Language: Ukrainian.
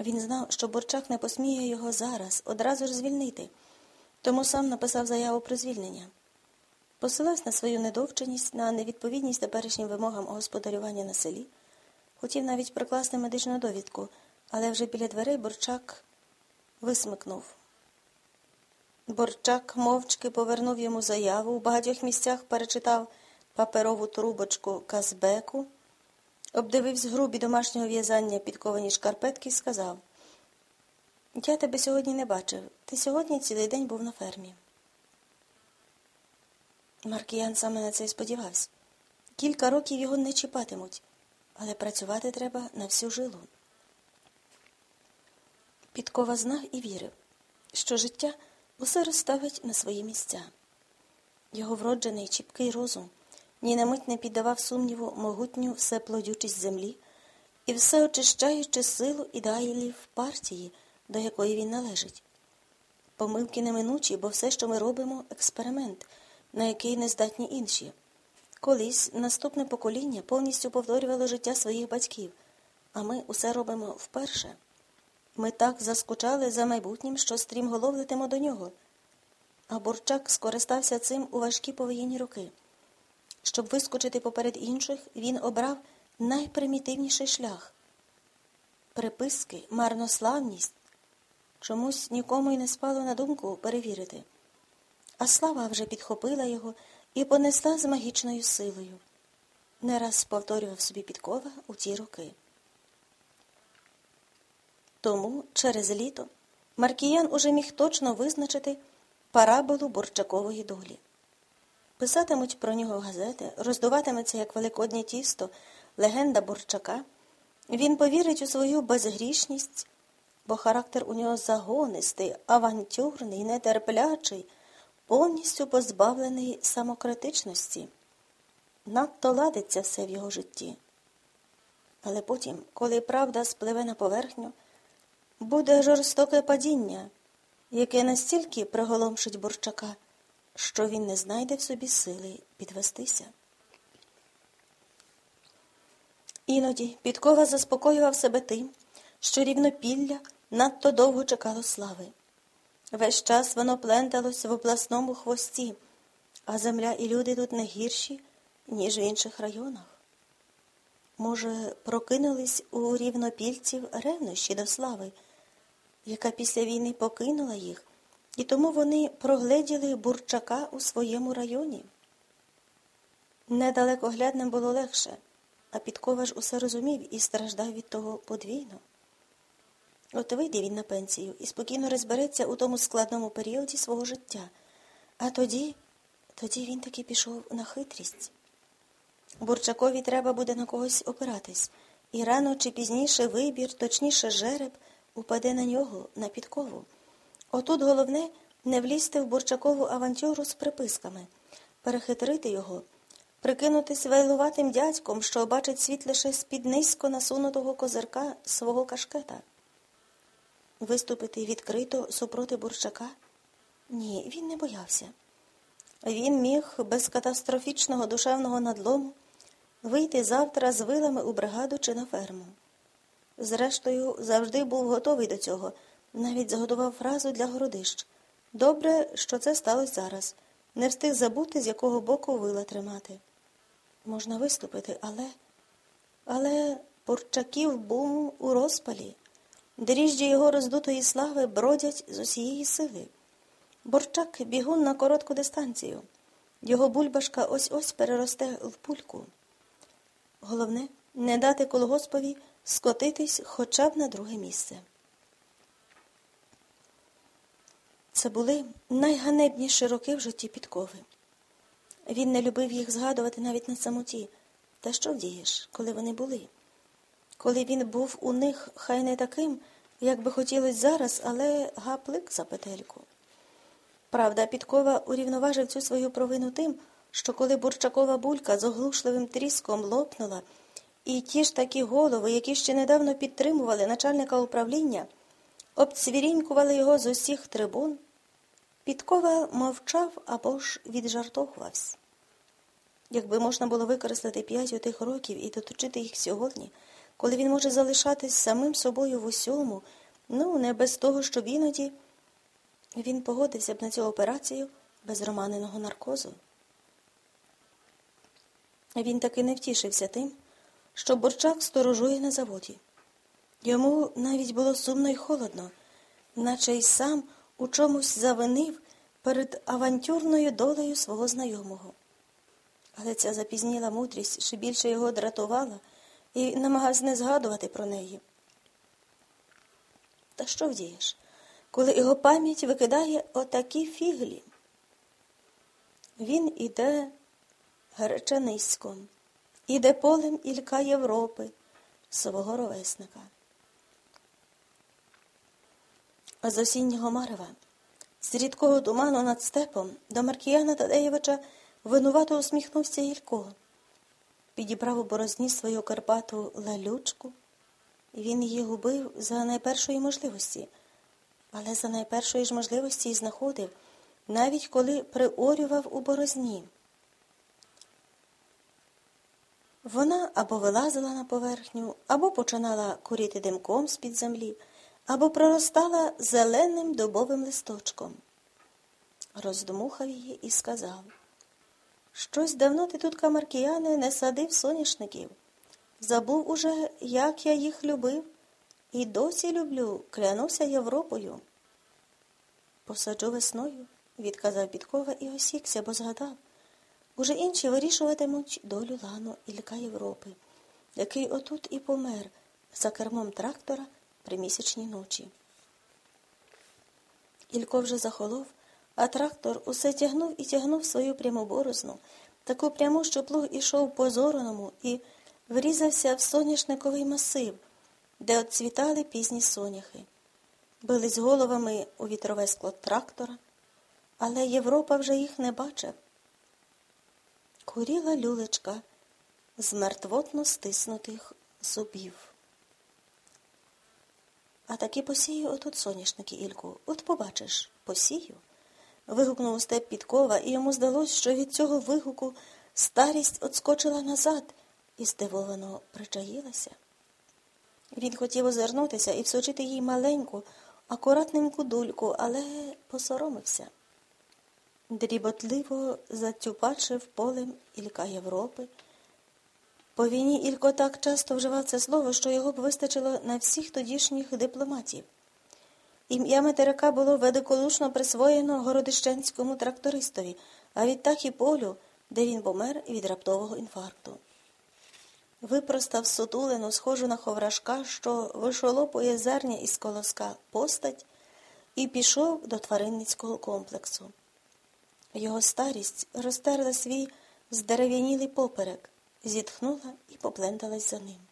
Він знав, що Борчак не посміє його зараз, одразу ж звільнити, тому сам написав заяву про звільнення. Посилався на свою недовченість, на невідповідність теперішнім вимогам господарювання на селі, хотів навіть прикласти медичну довідку, але вже біля дверей Борчак висмикнув. Борчак мовчки повернув йому заяву, у багатьох місцях перечитав паперову трубочку Казбеку, обдивився грубі домашнього в'язання підковані шкарпетки і сказав Я тебе сьогодні не бачив. Ти сьогодні цілий день був на фермі. Маркіян саме на це й сподівався. Кілька років його не чіпатимуть, але працювати треба на всю жилу. Підкова знав і вірив, що життя усе розставить на свої місця. Його вроджений чіпкий розум ні на мить не піддавав сумніву могутню всеплодючість землі і все очищаючи силу ідеалів партії, до якої він належить. Помилки неминучі, бо все, що ми робимо, експеримент, на який не здатні інші. Колись наступне покоління повністю повторювало життя своїх батьків, а ми усе робимо вперше. Ми так заскучали за майбутнім, що стрімголов летимо до нього. А Бурчак скористався цим у важкі повоєнні роки. Щоб вискочити поперед інших, він обрав найпримітивніший шлях приписки, марнославність. Чомусь нікому й не спало на думку перевірити. А слава вже підхопила його і понесла з магічною силою. Не раз повторював собі підкова у ті роки. Тому через літо Маркіян уже міг точно визначити параболу Борчакової долі. Писатимуть про нього газети, роздуватиметься, як великоднє тісто, легенда Борчака. Він повірить у свою безгрішність, бо характер у нього загонистий, авантюрний, нетерплячий, повністю позбавлений самокритичності. Надто ладиться все в його житті. Але потім, коли правда спливе на поверхню, буде жорстоке падіння, яке настільки приголомшить Борчака, що він не знайде в собі сили підвестися. Іноді Підкова заспокоював себе тим, що рівнопілля надто довго чекало слави. Весь час воно пленталось в обласному хвості, а земля і люди тут не гірші, ніж в інших районах. Може, прокинулись у рівнопільців ревнощі до слави, яка після війни покинула їх, і тому вони прогледіли бурчака у своєму районі. Недалекоглядним було легше, а Підкова ж усе розумів і страждав від того подвійно. От вийде він на пенсію і спокійно розбереться у тому складному періоді свого життя. А тоді, тоді він таки пішов на хитрість. Бурчакові треба буде на когось опиратись, і рано чи пізніше вибір, точніше жереб, упаде на нього, на підкову. Отут головне не влізти в бурчакову авантюру з приписками, перехитрити його, прикинутись вайлуватим дядьком, що бачить світ лише з-під низько насунутого козирка свого кашкета. Виступити відкрито супроти бурчака? Ні, він не боявся. Він міг без катастрофічного душевного надлому вийти завтра з вилами у бригаду чи на ферму. Зрештою, завжди був готовий до цього, навіть заготував фразу для городищ. Добре, що це сталося зараз. Не встиг забути, з якого боку вила тримати. Можна виступити, але. Але Порчаків був у розпалі. Дріжджі його роздутої слави бродять з усієї сили. Борчак бігун на коротку дистанцію. Його бульбашка ось ось переросте в пульку. Головне, не дати колгоспові скотитись хоча б на друге місце. Це були найганебніші роки в житті підкови. Він не любив їх згадувати навіть на самоті. Та що вдієш, коли вони були? Коли він був у них хай не таким, як би хотілося зараз, але гаплик за петельку. Правда, Підкова урівноважив цю свою провину тим, що коли бурчакова булька з оглушливим тріском лопнула, і ті ж такі голови, які ще недавно підтримували начальника управління, обцвірінькували його з усіх трибун, Підкова мовчав або ж віджартовувався. Якби можна було використати п'ять отих років і доточити їх сьогодні, коли він може залишатись самим собою в усьому, ну, не без того, щоб іноді він погодився б на цю операцію без романеного наркозу. Він таки не втішився тим, що Борчак сторожує на заводі. Йому навіть було сумно і холодно, наче й сам у чомусь завинив перед авантюрною долею свого знайомого. Але ця запізніла мудрість ще більше його дратувала і намагався не згадувати про неї. Та що вдієш, коли його пам'ять викидає отакі фіглі? Він іде гречаниськом, іде полем Ілька Європи, свого ровесника. А з осіннього марева, з рідкого туману над степом, до Маркіяна Тадеєвича винувато усміхнувся Ілько. Підібрав у борозні свою карпату лалючку, і він її губив за найпершої можливості, але за найпершої ж можливості і знаходив, навіть коли приорював у борозні. Вона або вилазила на поверхню, або починала куріти димком з-під землі, або проростала зеленим дубовим листочком. Роздмухав її і сказав Щось давно ти тут, камаркіяне, не садив соняшників. Забув уже, як я їх любив, і досі люблю, клянуся Європою. Посаджу весною, відказав Підкова і осікся, бо згадав. Уже інші вирішуватимуть долю лану Ілька Європи, який отут і помер за кермом трактора при місячній ночі. Ілько вже захолов, а трактор усе тягнув і тягнув свою пряму борозну, таку пряму, що плуг ішов по зороному і врізався в соняшниковий масив, де отцвітали пізні соняхи. Бились головами у вітрове скло трактора, але Європа вже їх не бачив. Куріла люлечка з мертвотно стиснутих зубів. А таки посію отут соняшники, Ільку. От побачиш, посію. Вигукнув степ підкова, і йому здалось, що від цього вигуку старість отскочила назад і здивовано причаїлася. Він хотів озирнутися і всочити їй маленьку, акуратненьку дульку, але посоромився. Дріботливо затюпачив полем Ілька Європи. По війні Ілько так часто вживав це слово, що його б вистачило на всіх тодішніх дипломатів. Ім'я материка було ведиколушно присвоєно городищенському трактористові, а відтак і полю, де він помер від раптового інфаркту. Випростав сутулену, схожу на ховрашка, що вишолопує зерня із колоска постать, і пішов до тваринницького комплексу. Його старість розтерла свій здерев'янілий поперек, зітхнула і попленталась за ним.